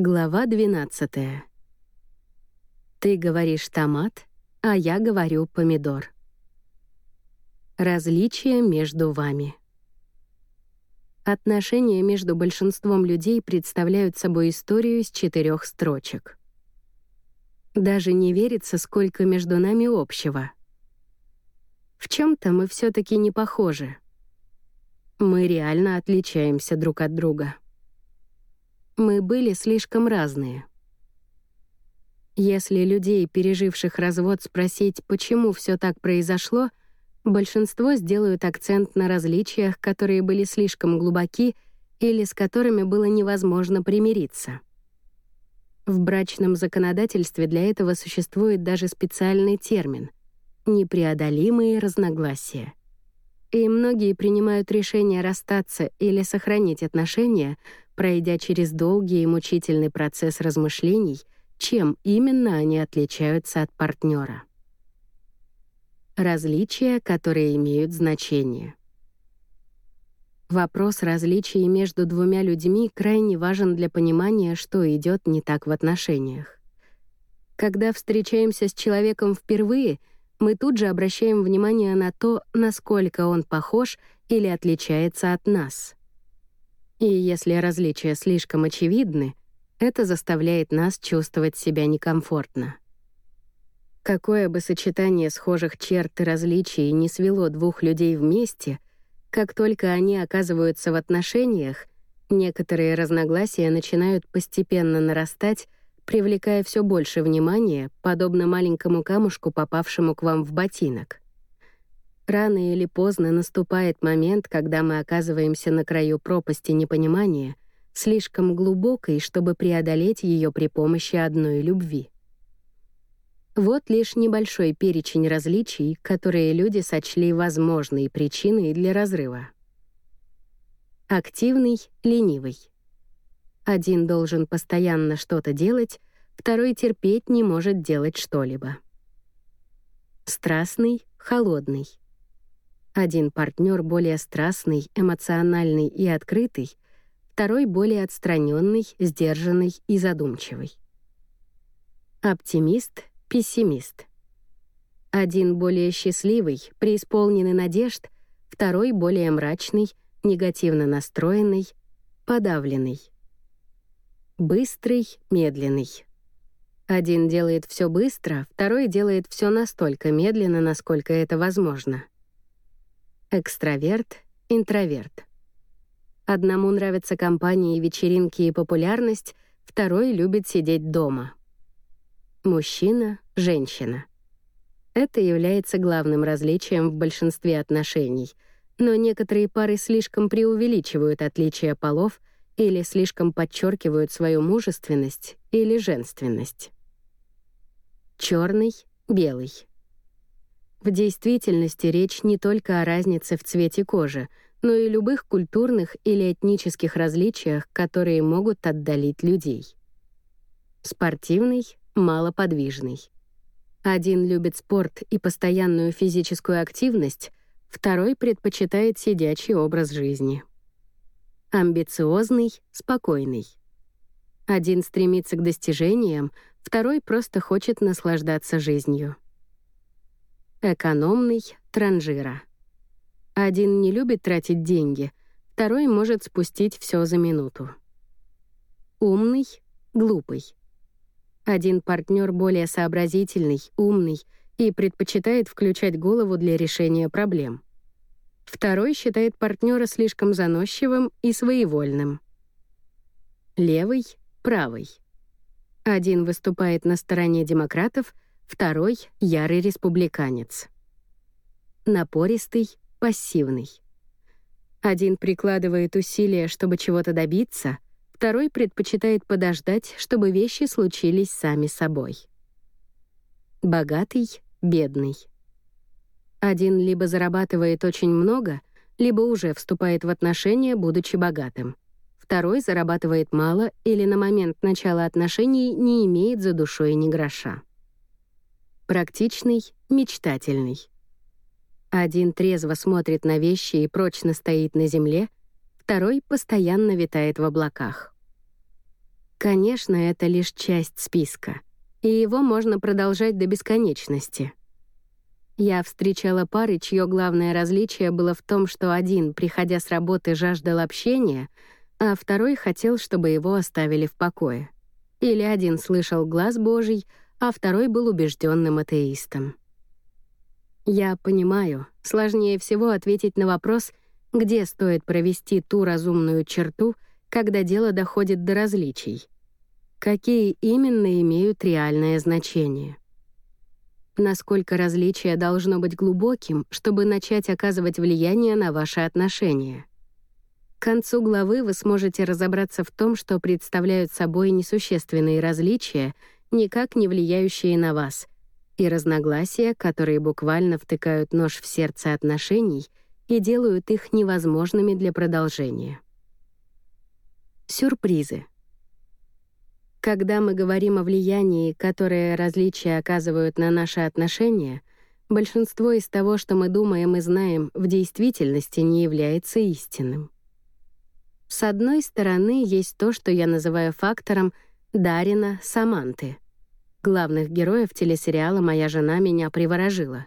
Глава 12. Ты говоришь томат, а я говорю помидор. Различия между вами. Отношения между большинством людей представляют собой историю из четырех строчек. Даже не верится, сколько между нами общего. В чем то мы все таки не похожи. Мы реально отличаемся друг от друга. Мы были слишком разные. Если людей, переживших развод, спросить, почему все так произошло, большинство сделают акцент на различиях, которые были слишком глубоки или с которыми было невозможно примириться. В брачном законодательстве для этого существует даже специальный термин — непреодолимые разногласия. И многие принимают решение расстаться или сохранить отношения, пройдя через долгий и мучительный процесс размышлений, чем именно они отличаются от партнера. Различия, которые имеют значение. Вопрос различий между двумя людьми крайне важен для понимания, что идет не так в отношениях. Когда встречаемся с человеком впервые, мы тут же обращаем внимание на то, насколько он похож или отличается от нас. И если различия слишком очевидны, это заставляет нас чувствовать себя некомфортно. Какое бы сочетание схожих черт и различий не свело двух людей вместе, как только они оказываются в отношениях, некоторые разногласия начинают постепенно нарастать, привлекая все больше внимания, подобно маленькому камушку, попавшему к вам в ботинок. Рано или поздно наступает момент, когда мы оказываемся на краю пропасти непонимания, слишком глубокой, чтобы преодолеть ее при помощи одной любви. Вот лишь небольшой перечень различий, которые люди сочли возможной причиной для разрыва. Активный, ленивый. Один должен постоянно что-то делать, второй терпеть не может делать что-либо. Страстный, холодный. Один партнер более страстный, эмоциональный и открытый, второй более отстраненный, сдержанный и задумчивый. Оптимист, пессимист. Один более счастливый, преисполненный надежд, второй более мрачный, негативно настроенный, подавленный. Быстрый, медленный. Один делает все быстро, второй делает все настолько медленно, насколько это возможно. Экстраверт, интроверт. Одному нравятся компании, вечеринки и популярность, второй любит сидеть дома. Мужчина, женщина. Это является главным различием в большинстве отношений, но некоторые пары слишком преувеличивают отличия полов или слишком подчеркивают свою мужественность или женственность. Черный, белый. В действительности речь не только о разнице в цвете кожи, но и любых культурных или этнических различиях, которые могут отдалить людей. Спортивный, малоподвижный. Один любит спорт и постоянную физическую активность, второй предпочитает сидячий образ жизни. Амбициозный, спокойный. Один стремится к достижениям, второй просто хочет наслаждаться жизнью. Экономный транжира. Один не любит тратить деньги, второй может спустить все за минуту. Умный, глупый. Один партнер более сообразительный, умный и предпочитает включать голову для решения проблем. Второй считает партнера слишком заносчивым и своевольным. Левый, правый. Один выступает на стороне демократов — Второй — ярый республиканец. Напористый, пассивный. Один прикладывает усилия, чтобы чего-то добиться, второй предпочитает подождать, чтобы вещи случились сами собой. Богатый, бедный. Один либо зарабатывает очень много, либо уже вступает в отношения, будучи богатым. Второй зарабатывает мало или на момент начала отношений не имеет за душой ни гроша практичный, мечтательный. Один трезво смотрит на вещи и прочно стоит на земле, второй постоянно витает в облаках. Конечно, это лишь часть списка, и его можно продолжать до бесконечности. Я встречала пары, чье главное различие было в том, что один, приходя с работы, жаждал общения, а второй хотел, чтобы его оставили в покое. Или один слышал глаз Божий, а второй был убежденным атеистом. Я понимаю, сложнее всего ответить на вопрос, где стоит провести ту разумную черту, когда дело доходит до различий. Какие именно имеют реальное значение? Насколько различие должно быть глубоким, чтобы начать оказывать влияние на ваши отношения? К концу главы вы сможете разобраться в том, что представляют собой несущественные различия, никак не влияющие на вас, и разногласия, которые буквально втыкают нож в сердце отношений и делают их невозможными для продолжения. Сюрпризы. Когда мы говорим о влиянии, которое различия оказывают на наши отношения, большинство из того, что мы думаем и знаем, в действительности не является истинным. С одной стороны, есть то, что я называю фактором Дарина Саманты. Главных героев телесериала «Моя жена меня приворожила».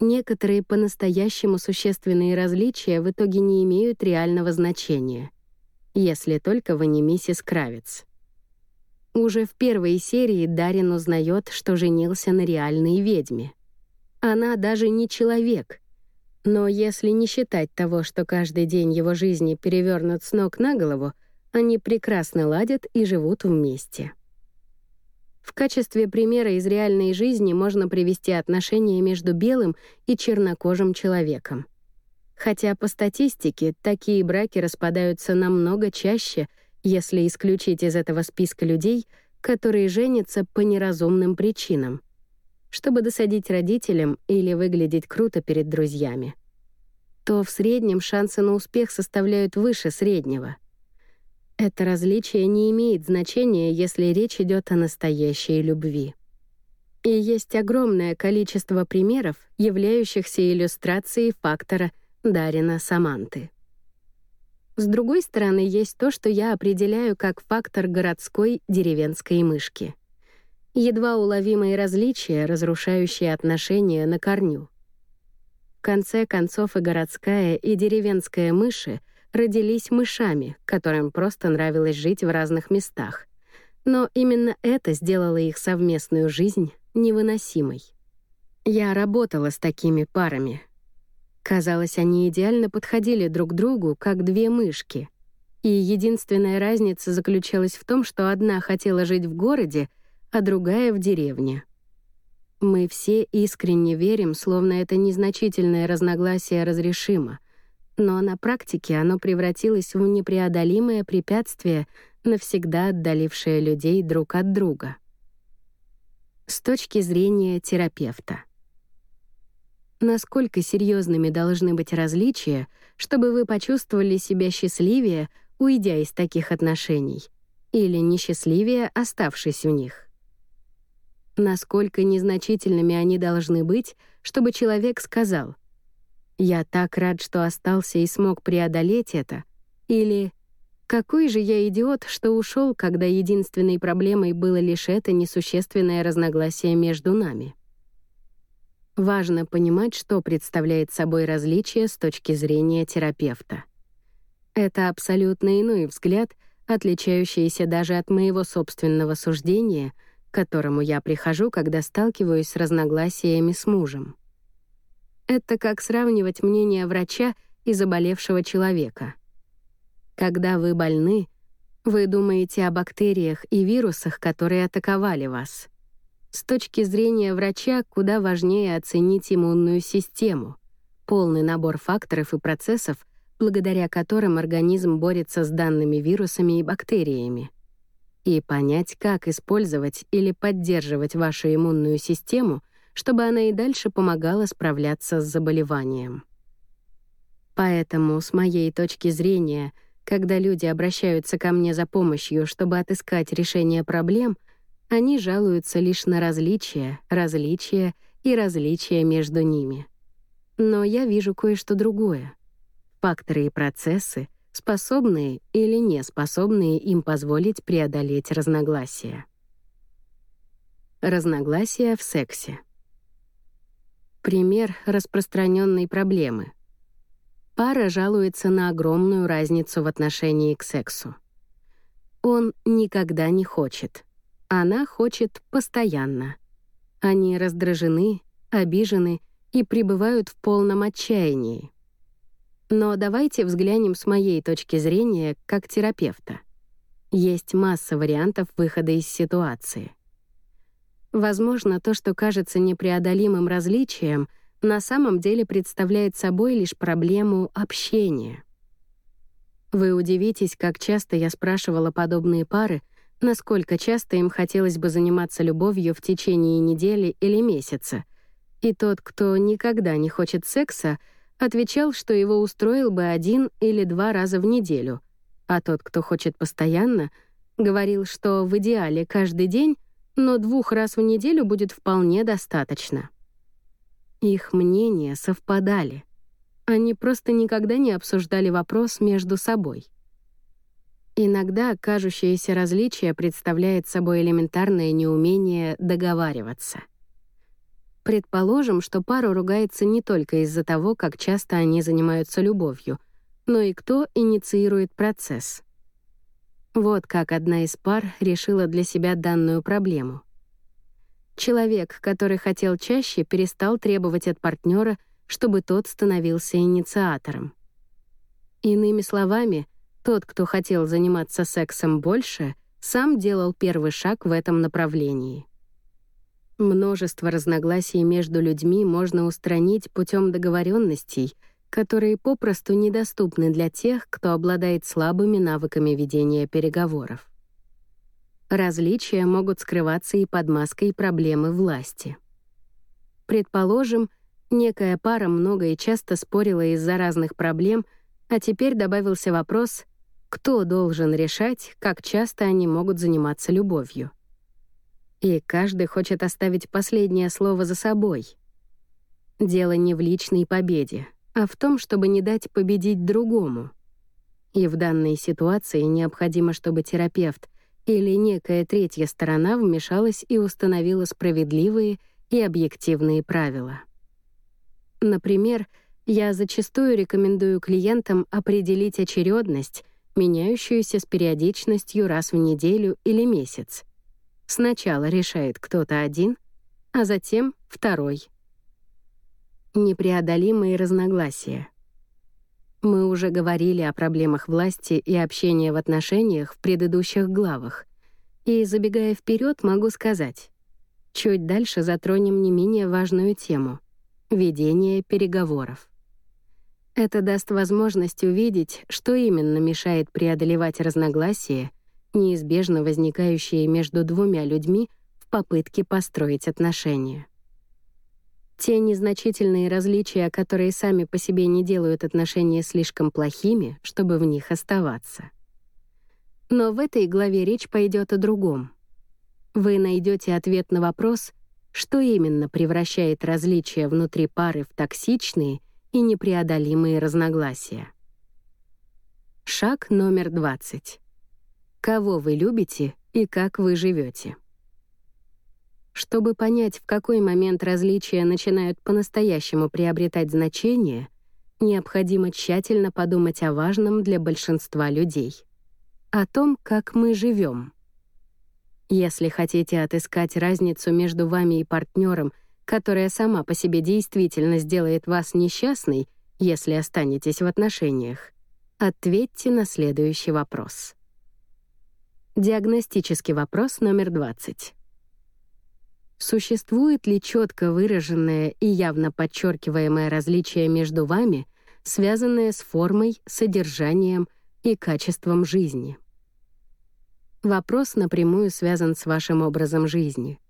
Некоторые по-настоящему существенные различия в итоге не имеют реального значения — если только вы не миссис Кравец. Уже в первой серии Дарин узнает, что женился на реальной ведьме. Она даже не человек. Но если не считать того, что каждый день его жизни перевернут с ног на голову, они прекрасно ладят и живут вместе. В качестве примера из реальной жизни можно привести отношения между белым и чернокожим человеком — Хотя по статистике такие браки распадаются намного чаще, если исключить из этого списка людей, которые женятся по неразумным причинам, чтобы досадить родителям или выглядеть круто перед друзьями. То в среднем шансы на успех составляют выше среднего. Это различие не имеет значения, если речь идет о настоящей любви. И есть огромное количество примеров, являющихся иллюстрацией фактора — Дарина Саманты. С другой стороны, есть то, что я определяю как фактор городской деревенской мышки. Едва уловимые различия, разрушающие отношения на корню. В конце концов и городская, и деревенская мыши родились мышами, которым просто нравилось жить в разных местах. Но именно это сделало их совместную жизнь невыносимой. Я работала с такими парами, Казалось, они идеально подходили друг другу, как две мышки. И единственная разница заключалась в том, что одна хотела жить в городе, а другая — в деревне. Мы все искренне верим, словно это незначительное разногласие разрешимо, но на практике оно превратилось в непреодолимое препятствие, навсегда отдалившее людей друг от друга. С точки зрения терапевта насколько серьезными должны быть различия, чтобы вы почувствовали себя счастливее, уйдя из таких отношений, или несчастливее, оставшись у них. Насколько незначительными они должны быть, чтобы человек сказал «Я так рад, что остался и смог преодолеть это», или «Какой же я идиот, что ушел, когда единственной проблемой было лишь это несущественное разногласие между нами». Важно понимать, что представляет собой различие с точки зрения терапевта. Это абсолютно иной взгляд, отличающийся даже от моего собственного суждения, к которому я прихожу, когда сталкиваюсь с разногласиями с мужем. Это как сравнивать мнение врача и заболевшего человека. Когда вы больны, вы думаете о бактериях и вирусах, которые атаковали вас — с точки зрения врача куда важнее оценить иммунную систему, полный набор факторов и процессов, благодаря которым организм борется с данными вирусами и бактериями, и понять, как использовать или поддерживать вашу иммунную систему, чтобы она и дальше помогала справляться с заболеванием. Поэтому, с моей точки зрения, когда люди обращаются ко мне за помощью, чтобы отыскать решение проблем — они жалуются лишь на различия, различия и различия между ними. Но я вижу кое-что другое. Факторы и процессы, способные или не способные им позволить преодолеть разногласия. Разногласия в сексе. Пример распространенной проблемы. Пара жалуется на огромную разницу в отношении к сексу. Он никогда не хочет. Она хочет постоянно. Они раздражены, обижены и пребывают в полном отчаянии. Но давайте взглянем с моей точки зрения как терапевта. Есть масса вариантов выхода из ситуации. Возможно, то, что кажется непреодолимым различием, на самом деле представляет собой лишь проблему общения. Вы удивитесь, как часто я спрашивала подобные пары, насколько часто им хотелось бы заниматься любовью в течение недели или месяца. И тот, кто никогда не хочет секса, отвечал, что его устроил бы один или два раза в неделю, а тот, кто хочет постоянно, говорил, что в идеале каждый день, но двух раз в неделю будет вполне достаточно. Их мнения совпадали. Они просто никогда не обсуждали вопрос между собой. Иногда кажущееся различие представляет собой элементарное неумение договариваться. Предположим, что пара ругается не только из-за того, как часто они занимаются любовью, но и кто инициирует процесс. Вот как одна из пар решила для себя данную проблему. Человек, который хотел чаще, перестал требовать от партнера чтобы тот становился инициатором. Иными словами, тот, кто хотел заниматься сексом больше, сам делал первый шаг в этом направлении. Множество разногласий между людьми можно устранить путем договоренностей, которые попросту недоступны для тех, кто обладает слабыми навыками ведения переговоров. Различия могут скрываться и под маской проблемы власти. Предположим, Некая пара много и часто спорила из-за разных проблем, а теперь добавился вопрос, кто должен решать, как часто они могут заниматься любовью. И каждый хочет оставить последнее слово за собой. Дело не в личной победе, а в том, чтобы не дать победить другому. И в данной ситуации необходимо, чтобы терапевт или некая третья сторона вмешалась и установила справедливые и объективные правила. Например, я зачастую рекомендую клиентам определить очередность, меняющуюся с периодичностью раз в неделю или месяц. Сначала решает кто-то один, а затем второй. Непреодолимые разногласия. Мы уже говорили о проблемах власти и общения в отношениях в предыдущих главах. И, забегая вперед, могу сказать, чуть дальше затронем не менее важную тему — ведение переговоров. Это даст возможность увидеть, что именно мешает преодолевать разногласия, неизбежно возникающие между двумя людьми в попытке построить отношения. Те незначительные различия, которые сами по себе не делают отношения слишком плохими, чтобы в них оставаться. Но в этой главе речь пойдет о другом. Вы найдете ответ на вопрос — что именно превращает различия внутри пары в токсичные и непреодолимые разногласия. Шаг номер 20. Кого вы любите и как вы живете? Чтобы понять, в какой момент различия начинают по-настоящему приобретать значение, необходимо тщательно подумать о важном для большинства людей — о том, как мы живем. Если хотите отыскать разницу между вами и партнером, которая сама по себе действительно сделает вас несчастной, если останетесь в отношениях, ответьте на следующий вопрос. Диагностический вопрос номер 20. Существует ли четко выраженное и явно подчеркиваемое различие между вами, связанное с формой, содержанием и качеством жизни? Вопрос напрямую связан с вашим образом жизни.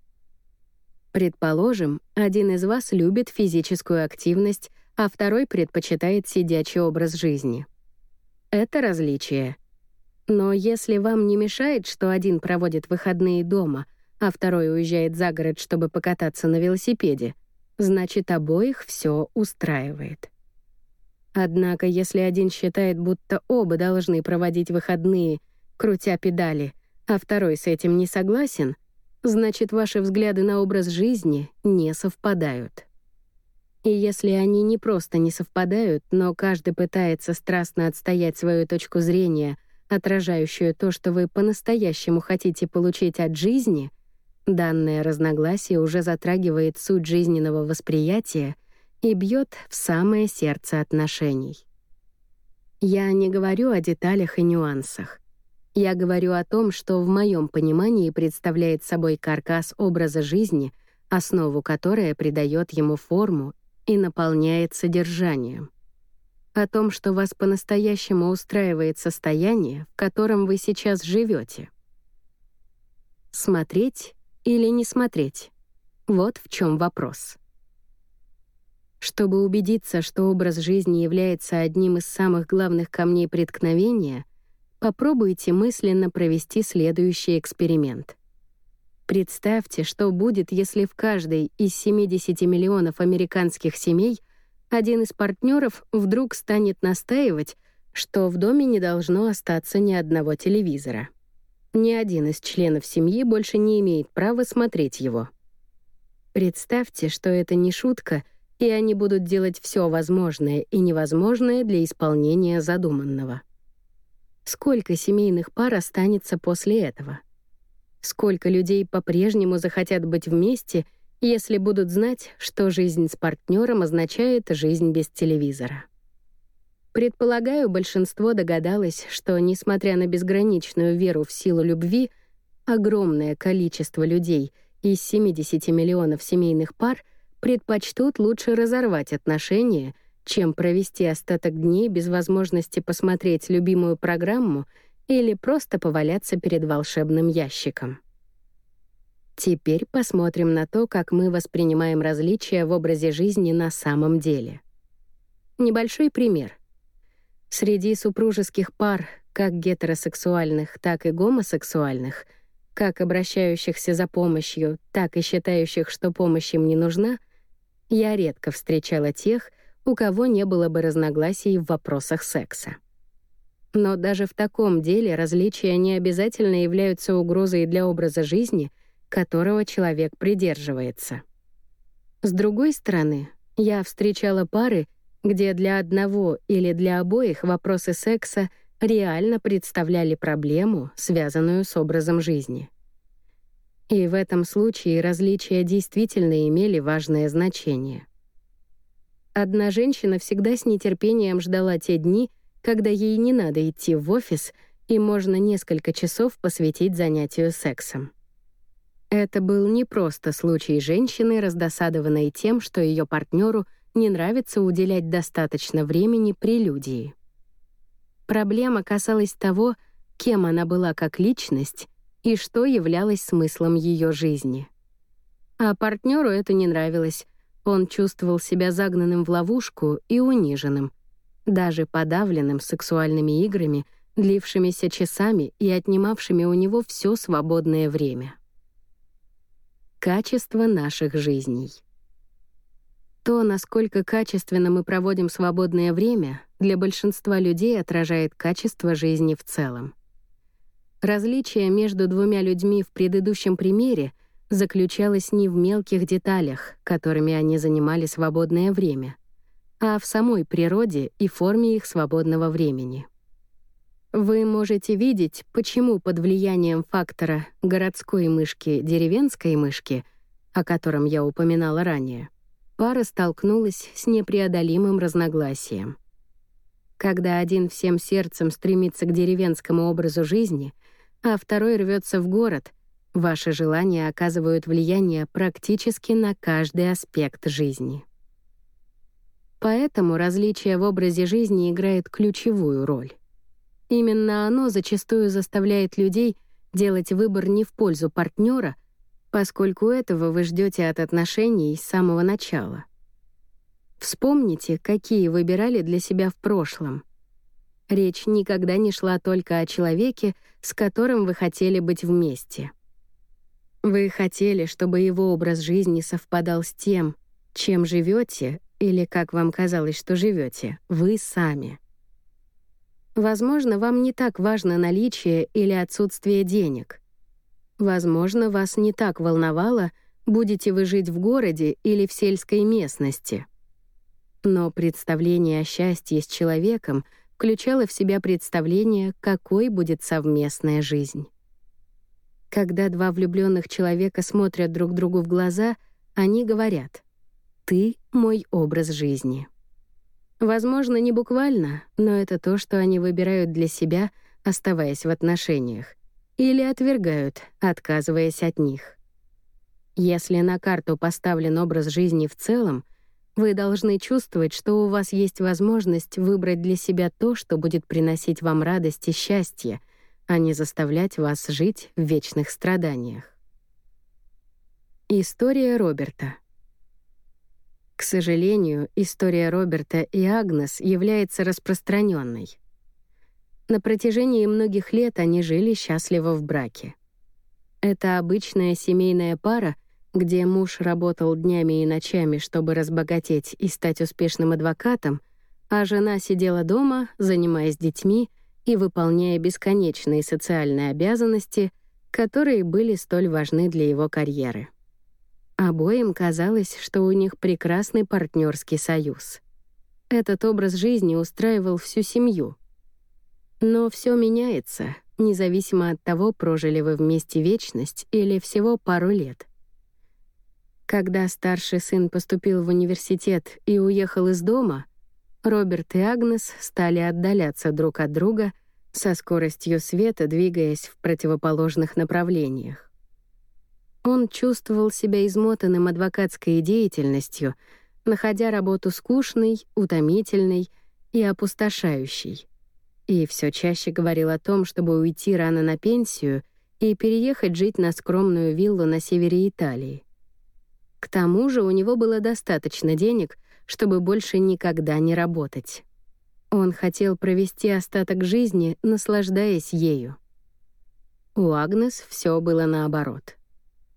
Предположим, один из вас любит физическую активность, а второй предпочитает сидячий образ жизни. Это различие. Но если вам не мешает, что один проводит выходные дома, а второй уезжает за город, чтобы покататься на велосипеде, значит, обоих все устраивает. Однако, если один считает, будто оба должны проводить выходные, крутя педали, а второй с этим не согласен, значит, ваши взгляды на образ жизни не совпадают. И если они не просто не совпадают, но каждый пытается страстно отстоять свою точку зрения, отражающую то, что вы по-настоящему хотите получить от жизни, данное разногласие уже затрагивает суть жизненного восприятия и бьет в самое сердце отношений. Я не говорю о деталях и нюансах. Я говорю о том, что в моем понимании представляет собой каркас образа жизни, основу которой придает ему форму и наполняет содержанием. О том, что вас по-настоящему устраивает состояние, в котором вы сейчас живете. Смотреть или не смотреть? Вот в чем вопрос. Чтобы убедиться, что образ жизни является одним из самых главных камней преткновения, попробуйте мысленно провести следующий эксперимент — Представьте, что будет, если в каждой из 70 миллионов американских семей один из партнеров вдруг станет настаивать, что в доме не должно остаться ни одного телевизора. Ни один из членов семьи больше не имеет права смотреть его. Представьте, что это не шутка, и они будут делать все возможное и невозможное для исполнения задуманного. Сколько семейных пар останется после этого? Сколько людей по-прежнему захотят быть вместе, если будут знать, что жизнь с партнером означает жизнь без телевизора. Предполагаю, большинство догадалось, что, несмотря на безграничную веру в силу любви, огромное количество людей из 70 миллионов семейных пар предпочтут лучше разорвать отношения, чем провести остаток дней без возможности посмотреть любимую программу — или просто поваляться перед волшебным ящиком. Теперь посмотрим на то, как мы воспринимаем различия в образе жизни на самом деле. Небольшой пример. Среди супружеских пар, как гетеросексуальных, так и гомосексуальных, как обращающихся за помощью, так и считающих, что помощь им не нужна, я редко встречала тех, у кого не было бы разногласий в вопросах секса. Но даже в таком деле различия не обязательно являются угрозой для образа жизни, которого человек придерживается. С другой стороны, я встречала пары, где для одного или для обоих вопросы секса реально представляли проблему, связанную с образом жизни. И в этом случае различия действительно имели важное значение. Одна женщина всегда с нетерпением ждала те дни, когда ей не надо идти в офис и можно несколько часов посвятить занятию сексом. Это был не просто случай женщины, раздосадованной тем, что ее партнеру не нравится уделять достаточно времени прелюдии. Проблема касалась того, кем она была как личность и что являлось смыслом ее жизни. А партнеру это не нравилось. Он чувствовал себя загнанным в ловушку и униженным, даже подавленным сексуальными играми, длившимися часами и отнимавшими у него все свободное время. Качество наших жизней. То, насколько качественно мы проводим свободное время, для большинства людей отражает качество жизни в целом. Различие между двумя людьми в предыдущем примере заключалось не в мелких деталях, которыми они занимали свободное время — а в самой природе и форме их свободного времени. Вы можете видеть, почему под влиянием фактора городской мышки деревенской мышки, о котором я упоминала ранее, пара столкнулась с непреодолимым разногласием. Когда один всем сердцем стремится к деревенскому образу жизни, а второй рвется в город, ваши желания оказывают влияние практически на каждый аспект жизни. Поэтому различие в образе жизни играет ключевую роль. Именно оно зачастую заставляет людей делать выбор не в пользу партнера, поскольку этого вы ждете от отношений с самого начала. Вспомните, какие выбирали для себя в прошлом. Речь никогда не шла только о человеке, с которым вы хотели быть вместе. Вы хотели, чтобы его образ жизни совпадал с тем, чем живете, или как вам казалось, что живете, вы сами. Возможно, вам не так важно наличие или отсутствие денег. Возможно, вас не так волновало, будете вы жить в городе или в сельской местности. Но представление о счастье с человеком включало в себя представление, какой будет совместная жизнь. Когда два влюбленных человека смотрят друг другу в глаза, они говорят «Ты — мой образ жизни». Возможно, не буквально, но это то, что они выбирают для себя, оставаясь в отношениях, или отвергают, отказываясь от них. Если на карту поставлен образ жизни в целом, вы должны чувствовать, что у вас есть возможность выбрать для себя то, что будет приносить вам радость и счастье, а не заставлять вас жить в вечных страданиях. История Роберта — к сожалению, история Роберта и Агнес является распространенной. На протяжении многих лет они жили счастливо в браке. Это обычная семейная пара, где муж работал днями и ночами, чтобы разбогатеть и стать успешным адвокатом, а жена сидела дома, занимаясь детьми и выполняя бесконечные социальные обязанности, которые были столь важны для его карьеры. Обоим казалось, что у них прекрасный партнерский союз. Этот образ жизни устраивал всю семью. Но все меняется, независимо от того, прожили вы вместе вечность или всего пару лет. Когда старший сын поступил в университет и уехал из дома, Роберт и Агнес стали отдаляться друг от друга со скоростью света, двигаясь в противоположных направлениях. Он чувствовал себя измотанным адвокатской деятельностью, находя работу скучной, утомительной и опустошающей. И все чаще говорил о том, чтобы уйти рано на пенсию и переехать жить на скромную виллу на севере Италии. К тому же у него было достаточно денег, чтобы больше никогда не работать. Он хотел провести остаток жизни, наслаждаясь ею. У Агнес все было наоборот.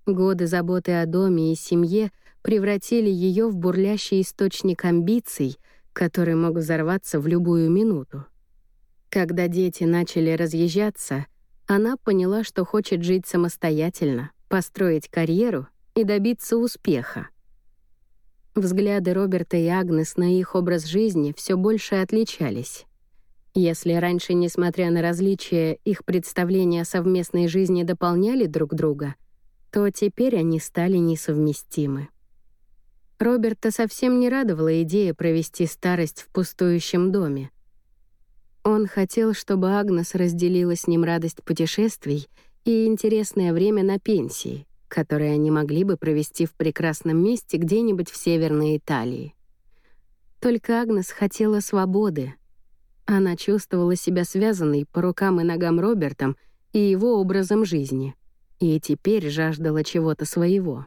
Годы заботы о доме и семье превратили ее в бурлящий источник амбиций, который мог взорваться в любую минуту. Когда дети начали разъезжаться, она поняла, что хочет жить самостоятельно, построить карьеру и добиться успеха. Взгляды Роберта и Агнес на их образ жизни все больше отличались. Если раньше, несмотря на различия, их представления о совместной жизни дополняли друг друга — то теперь они стали несовместимы. Роберта совсем не радовала идея провести старость в пустующем доме. Он хотел, чтобы Агнес разделила с ним радость путешествий и интересное время на пенсии, которое они могли бы провести в прекрасном месте где-нибудь в Северной Италии. Только Агнес хотела свободы. Она чувствовала себя связанной по рукам и ногам Робертом и его образом жизни и теперь жаждала чего-то своего.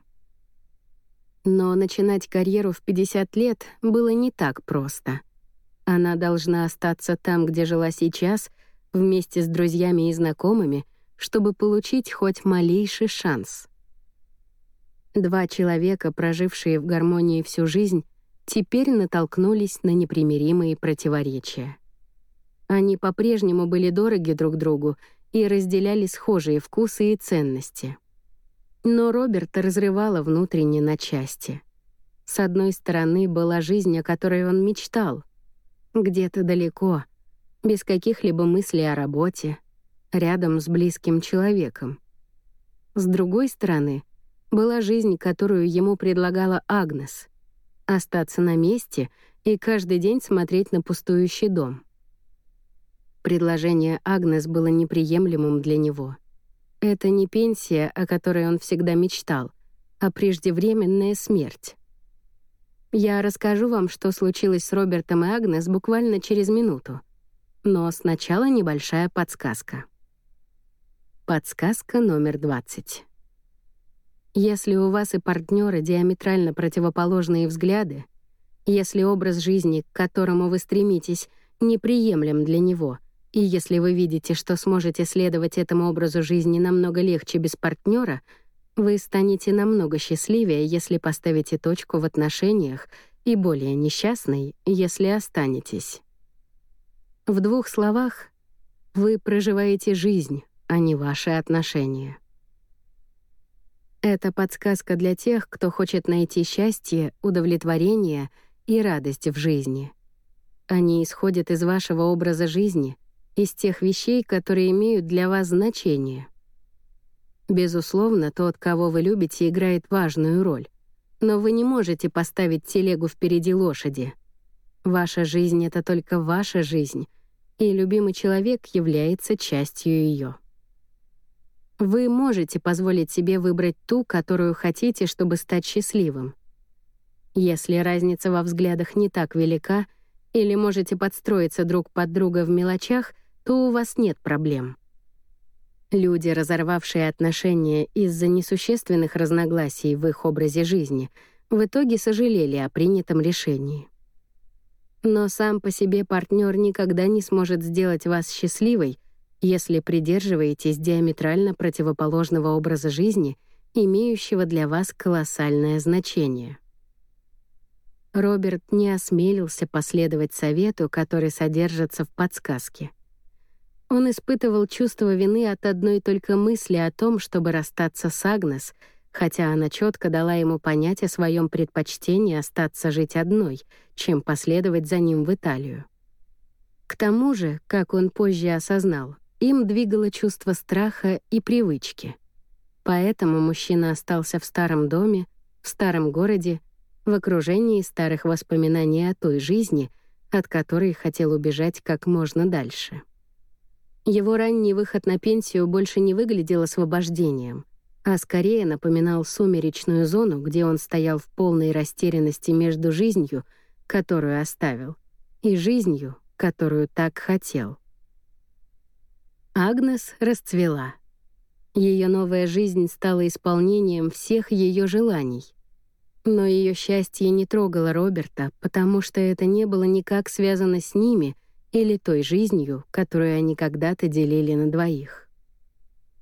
Но начинать карьеру в 50 лет было не так просто. Она должна остаться там, где жила сейчас, вместе с друзьями и знакомыми, чтобы получить хоть малейший шанс. Два человека, прожившие в гармонии всю жизнь, теперь натолкнулись на непримиримые противоречия. Они по-прежнему были дороги друг другу и разделяли схожие вкусы и ценности. Но Роберта разрывала внутренне на части. С одной стороны была жизнь, о которой он мечтал. Где-то далеко, без каких-либо мыслей о работе, рядом с близким человеком. С другой стороны, была жизнь, которую ему предлагала Агнес — остаться на месте и каждый день смотреть на пустующий дом — Предложение Агнес было неприемлемым для него. Это не пенсия, о которой он всегда мечтал, а преждевременная смерть. Я расскажу вам, что случилось с Робертом и Агнес буквально через минуту. Но сначала небольшая подсказка. Подсказка номер 20. Если у вас и партнеры диаметрально противоположные взгляды, если образ жизни, к которому вы стремитесь, неприемлем для него — и если вы видите, что сможете следовать этому образу жизни намного легче без партнера, вы станете намного счастливее, если поставите точку в отношениях и более несчастной, если останетесь. В двух словах, вы проживаете жизнь, а не ваши отношения. Это подсказка для тех, кто хочет найти счастье, удовлетворение и радость в жизни. Они исходят из вашего образа жизни, из тех вещей, которые имеют для вас значение. Безусловно, тот, кого вы любите, играет важную роль. Но вы не можете поставить телегу впереди лошади. Ваша жизнь — это только ваша жизнь, и любимый человек является частью ее. Вы можете позволить себе выбрать ту, которую хотите, чтобы стать счастливым. Если разница во взглядах не так велика, или можете подстроиться друг под друга в мелочах, то у вас нет проблем. Люди, разорвавшие отношения из-за несущественных разногласий в их образе жизни, в итоге сожалели о принятом решении. Но сам по себе партнер никогда не сможет сделать вас счастливой, если придерживаетесь диаметрально противоположного образа жизни, имеющего для вас колоссальное значение. Роберт не осмелился последовать совету, который содержится в подсказке — он испытывал чувство вины от одной только мысли о том, чтобы расстаться с Агнес, хотя она четко дала ему понять о своем предпочтении остаться жить одной, чем последовать за ним в Италию. К тому же, как он позже осознал, им двигало чувство страха и привычки. Поэтому мужчина остался в старом доме, в старом городе, в окружении старых воспоминаний о той жизни, от которой хотел убежать как можно дальше. Его ранний выход на пенсию больше не выглядел освобождением, а скорее напоминал сумеречную зону, где он стоял в полной растерянности между жизнью, которую оставил, и жизнью, которую так хотел. Агнес расцвела. Ее новая жизнь стала исполнением всех ее желаний. Но ее счастье не трогало Роберта, потому что это не было никак связано с ними — или той жизнью, которую они когда-то делили на двоих.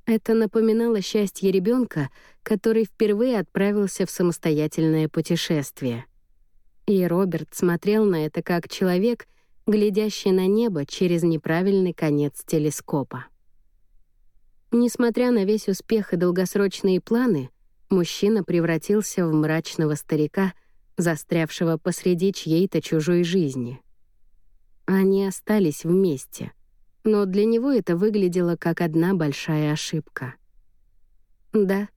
Это напоминало счастье ребенка, который впервые отправился в самостоятельное путешествие. И Роберт смотрел на это как человек, глядящий на небо через неправильный конец телескопа. Несмотря на весь успех и долгосрочные планы, мужчина превратился в мрачного старика, застрявшего посреди чьей-то чужой жизни — они остались вместе. Но для него это выглядело как одна большая ошибка. Да,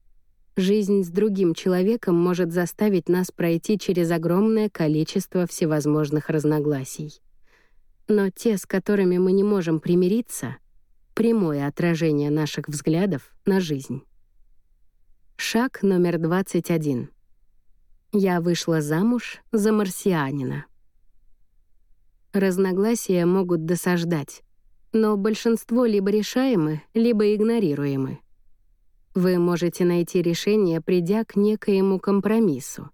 жизнь с другим человеком может заставить нас пройти через огромное количество всевозможных разногласий. Но те, с которыми мы не можем примириться, — прямое отражение наших взглядов на жизнь. Шаг номер 21. Я вышла замуж за марсианина. Разногласия могут досаждать, но большинство либо решаемы, либо игнорируемы. Вы можете найти решение, придя к некоему компромиссу.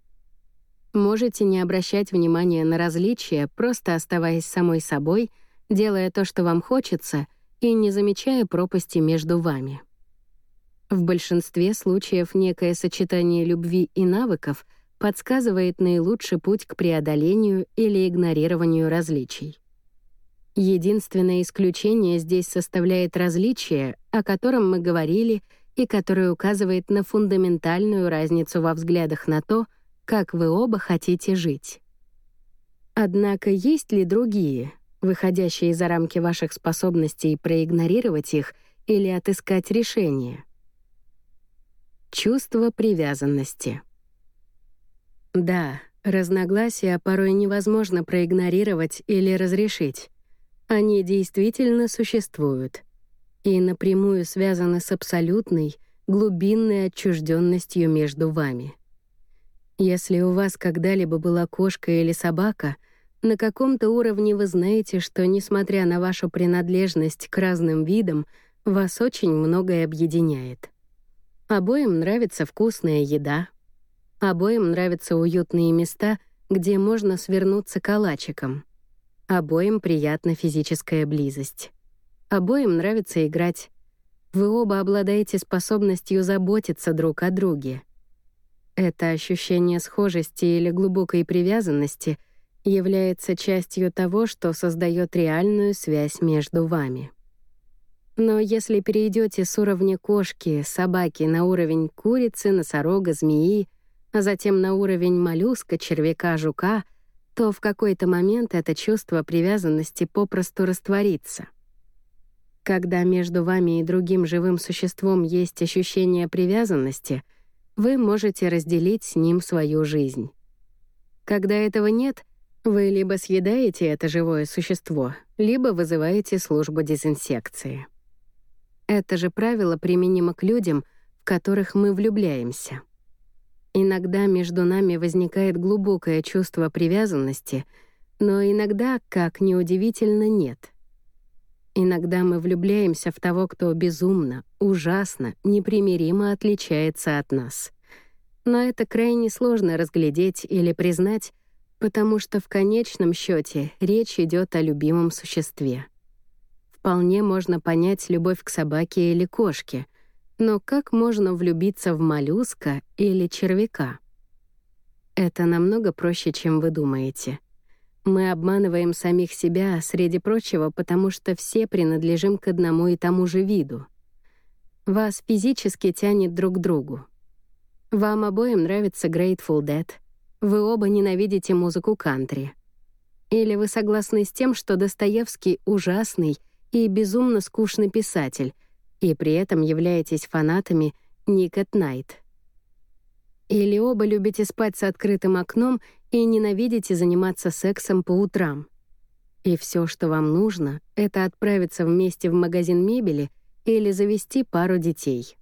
Можете не обращать внимания на различия, просто оставаясь самой собой, делая то, что вам хочется, и не замечая пропасти между вами. В большинстве случаев некое сочетание любви и навыков — подсказывает наилучший путь к преодолению или игнорированию различий. Единственное исключение здесь составляет различие, о котором мы говорили и которое указывает на фундаментальную разницу во взглядах на то, как вы оба хотите жить. Однако есть ли другие, выходящие за рамки ваших способностей проигнорировать их или отыскать решение? Чувство привязанности — да, разногласия порой невозможно проигнорировать или разрешить. Они действительно существуют и напрямую связаны с абсолютной, глубинной отчужденностью между вами. Если у вас когда-либо была кошка или собака, на каком-то уровне вы знаете, что, несмотря на вашу принадлежность к разным видам, вас очень многое объединяет. Обоим нравится вкусная еда, Обоим нравятся уютные места, где можно свернуться калачиком. Обоим приятна физическая близость. Обоим нравится играть. Вы оба обладаете способностью заботиться друг о друге. Это ощущение схожести или глубокой привязанности является частью того, что создает реальную связь между вами. Но если перейдете с уровня кошки, собаки на уровень курицы, носорога, змеи, а затем на уровень моллюска, червяка, жука, то в какой-то момент это чувство привязанности попросту растворится. Когда между вами и другим живым существом есть ощущение привязанности, вы можете разделить с ним свою жизнь. Когда этого нет, вы либо съедаете это живое существо, либо вызываете службу дезинсекции. Это же правило применимо к людям, в которых мы влюбляемся. Иногда между нами возникает глубокое чувство привязанности, но иногда, как неудивительно, нет. Иногда мы влюбляемся в того, кто безумно, ужасно, непримиримо отличается от нас. Но это крайне сложно разглядеть или признать, потому что в конечном счете речь идет о любимом существе. Вполне можно понять любовь к собаке или кошке, но как можно влюбиться в моллюска или червяка? Это намного проще, чем вы думаете. Мы обманываем самих себя, среди прочего, потому что все принадлежим к одному и тому же виду. Вас физически тянет друг к другу. Вам обоим нравится Grateful Dead. Вы оба ненавидите музыку кантри. Или вы согласны с тем, что Достоевский ужасный и безумно скучный писатель, и при этом являетесь фанатами Ник at Night. Или оба любите спать с открытым окном и ненавидите заниматься сексом по утрам. И все, что вам нужно, это отправиться вместе в магазин мебели или завести пару детей.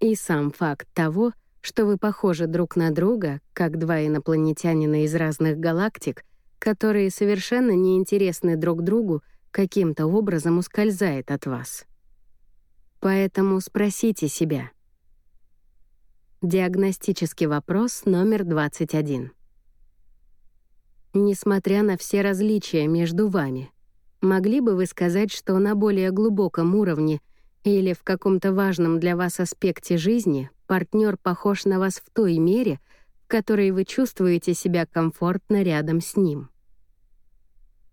И сам факт того, что вы похожи друг на друга, как два инопланетянина из разных галактик, которые совершенно неинтересны друг другу, каким-то образом ускользает от вас. Поэтому спросите себя. Диагностический вопрос номер 21. Несмотря на все различия между вами, могли бы вы сказать, что на более глубоком уровне или в каком-то важном для вас аспекте жизни партнер похож на вас в той мере, в которой вы чувствуете себя комфортно рядом с ним?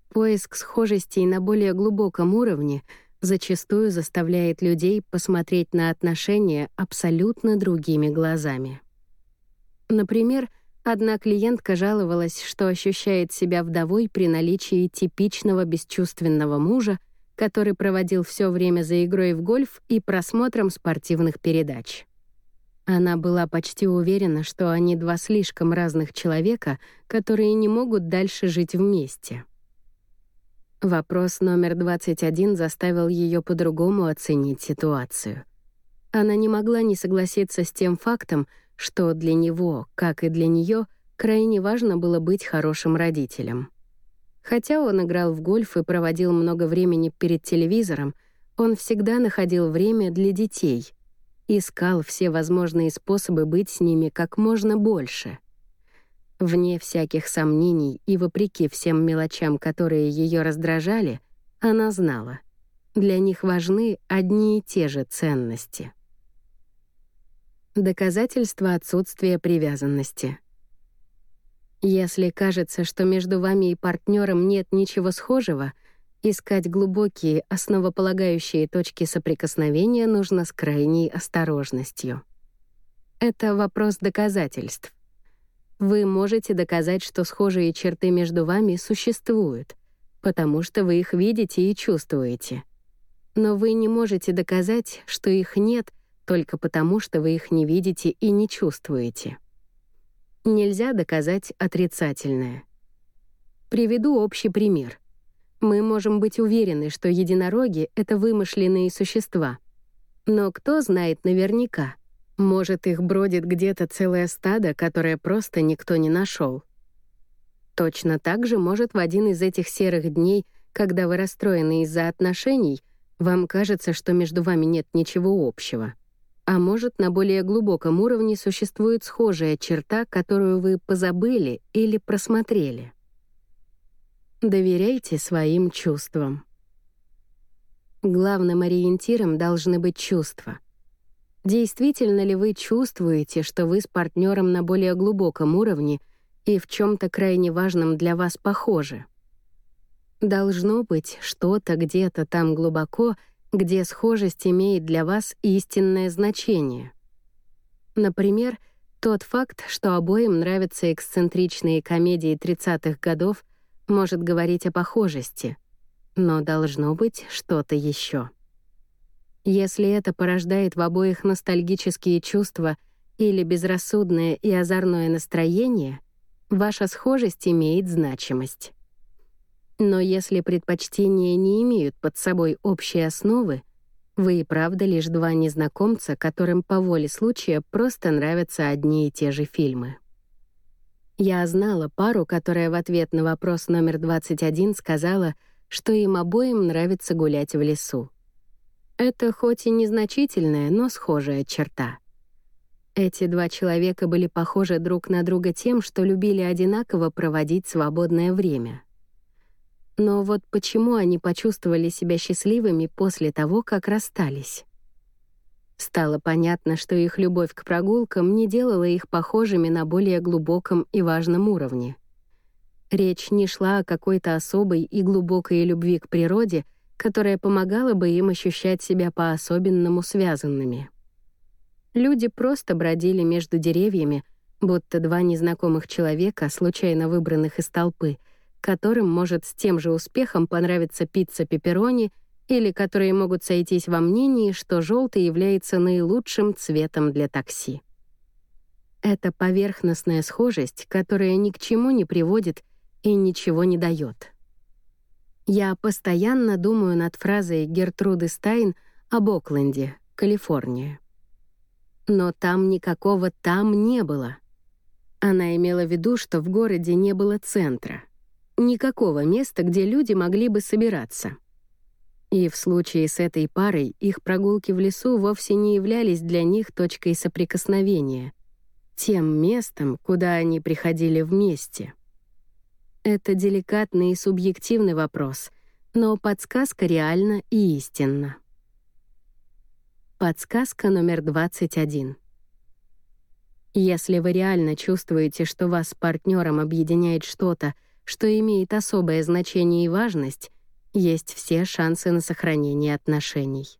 Поиск схожестей на более глубоком уровне — зачастую заставляет людей посмотреть на отношения абсолютно другими глазами. Например, одна клиентка жаловалась, что ощущает себя вдовой при наличии типичного бесчувственного мужа, который проводил все время за игрой в гольф и просмотром спортивных передач. Она была почти уверена, что они два слишком разных человека, которые не могут дальше жить вместе. Вопрос номер 21 заставил ее по-другому оценить ситуацию. Она не могла не согласиться с тем фактом, что для него, как и для нее, крайне важно было быть хорошим родителем. Хотя он играл в гольф и проводил много времени перед телевизором, он всегда находил время для детей, искал все возможные способы быть с ними как можно больше — Вне всяких сомнений и вопреки всем мелочам, которые ее раздражали, она знала. Для них важны одни и те же ценности. Доказательство отсутствия привязанности. Если кажется, что между вами и партнером нет ничего схожего, искать глубокие, основополагающие точки соприкосновения нужно с крайней осторожностью. Это вопрос доказательств. Вы можете доказать, что схожие черты между вами существуют, потому что вы их видите и чувствуете. Но вы не можете доказать, что их нет только потому, что вы их не видите и не чувствуете. Нельзя доказать отрицательное. Приведу общий пример. Мы можем быть уверены, что единороги — это вымышленные существа. Но кто знает наверняка — может, их бродит где-то целое стадо, которое просто никто не нашел. Точно так же может в один из этих серых дней, когда вы расстроены из-за отношений, вам кажется, что между вами нет ничего общего. А может, на более глубоком уровне существует схожая черта, которую вы позабыли или просмотрели. Доверяйте своим чувствам. Главным ориентиром должны быть чувства — Действительно ли вы чувствуете, что вы с партнером на более глубоком уровне и в чем то крайне важном для вас похожи? Должно быть что-то где-то там глубоко, где схожесть имеет для вас истинное значение. Например, тот факт, что обоим нравятся эксцентричные комедии 30-х годов, может говорить о похожести. Но должно быть что-то еще. Если это порождает в обоих ностальгические чувства или безрассудное и озорное настроение, ваша схожесть имеет значимость. Но если предпочтения не имеют под собой общей основы, вы и правда лишь два незнакомца, которым по воле случая просто нравятся одни и те же фильмы. Я знала пару, которая в ответ на вопрос номер 21 сказала, что им обоим нравится гулять в лесу. Это хоть и незначительная, но схожая черта. Эти два человека были похожи друг на друга тем, что любили одинаково проводить свободное время. Но вот почему они почувствовали себя счастливыми после того, как расстались? Стало понятно, что их любовь к прогулкам не делала их похожими на более глубоком и важном уровне. Речь не шла о какой-то особой и глубокой любви к природе — которая помогала бы им ощущать себя по-особенному связанными. Люди просто бродили между деревьями, будто два незнакомых человека, случайно выбранных из толпы, которым может с тем же успехом понравиться пицца пепперони или которые могут сойтись во мнении, что желтый является наилучшим цветом для такси. Это поверхностная схожесть, которая ни к чему не приводит и ничего не дает. Я постоянно думаю над фразой Гертруды Стайн об Окленде, Калифорния. Но там никакого «там» не было. Она имела в виду, что в городе не было центра. Никакого места, где люди могли бы собираться. И в случае с этой парой их прогулки в лесу вовсе не являлись для них точкой соприкосновения, тем местом, куда они приходили вместе — это деликатный и субъективный вопрос, но подсказка реальна и истинна. Подсказка номер 21. Если вы реально чувствуете, что вас с партнером объединяет что-то, что имеет особое значение и важность, есть все шансы на сохранение отношений.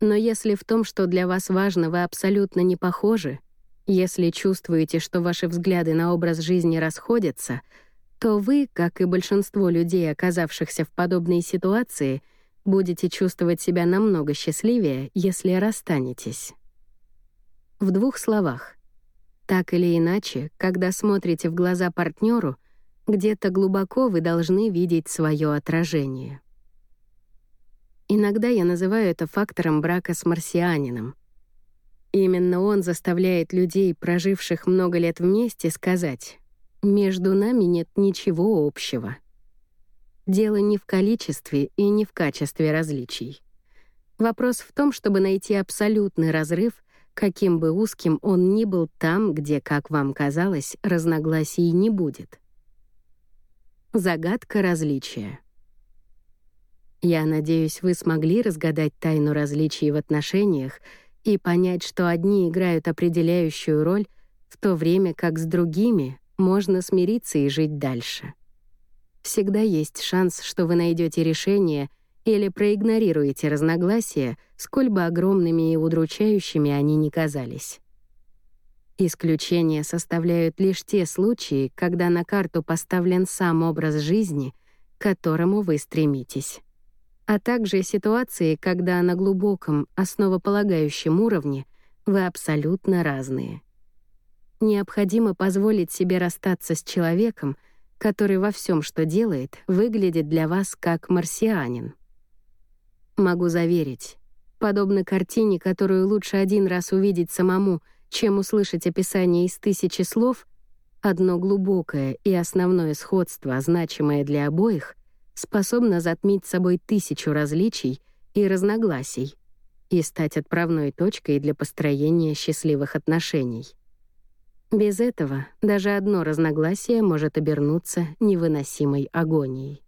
Но если в том, что для вас важно, вы абсолютно не похожи, если чувствуете, что ваши взгляды на образ жизни расходятся — то вы, как и большинство людей, оказавшихся в подобной ситуации, будете чувствовать себя намного счастливее, если расстанетесь. В двух словах. Так или иначе, когда смотрите в глаза партнеру, где-то глубоко вы должны видеть свое отражение. Иногда я называю это фактором брака с марсианином. Именно он заставляет людей, проживших много лет вместе, сказать между нами нет ничего общего. Дело не в количестве и не в качестве различий. Вопрос в том, чтобы найти абсолютный разрыв, каким бы узким он ни был там, где, как вам казалось, разногласий не будет. Загадка различия. Я надеюсь, вы смогли разгадать тайну различий в отношениях и понять, что одни играют определяющую роль, в то время как с другими можно смириться и жить дальше. Всегда есть шанс, что вы найдете решение или проигнорируете разногласия, сколь бы огромными и удручающими они ни казались. Исключения составляют лишь те случаи, когда на карту поставлен сам образ жизни, к которому вы стремитесь. А также ситуации, когда на глубоком, основополагающем уровне вы абсолютно разные — Необходимо позволить себе расстаться с человеком, который во всем, что делает, выглядит для вас как марсианин. Могу заверить, подобно картине, которую лучше один раз увидеть самому, чем услышать описание из тысячи слов, одно глубокое и основное сходство, значимое для обоих, способно затмить собой тысячу различий и разногласий и стать отправной точкой для построения счастливых отношений. Без этого даже одно разногласие может обернуться невыносимой агонией.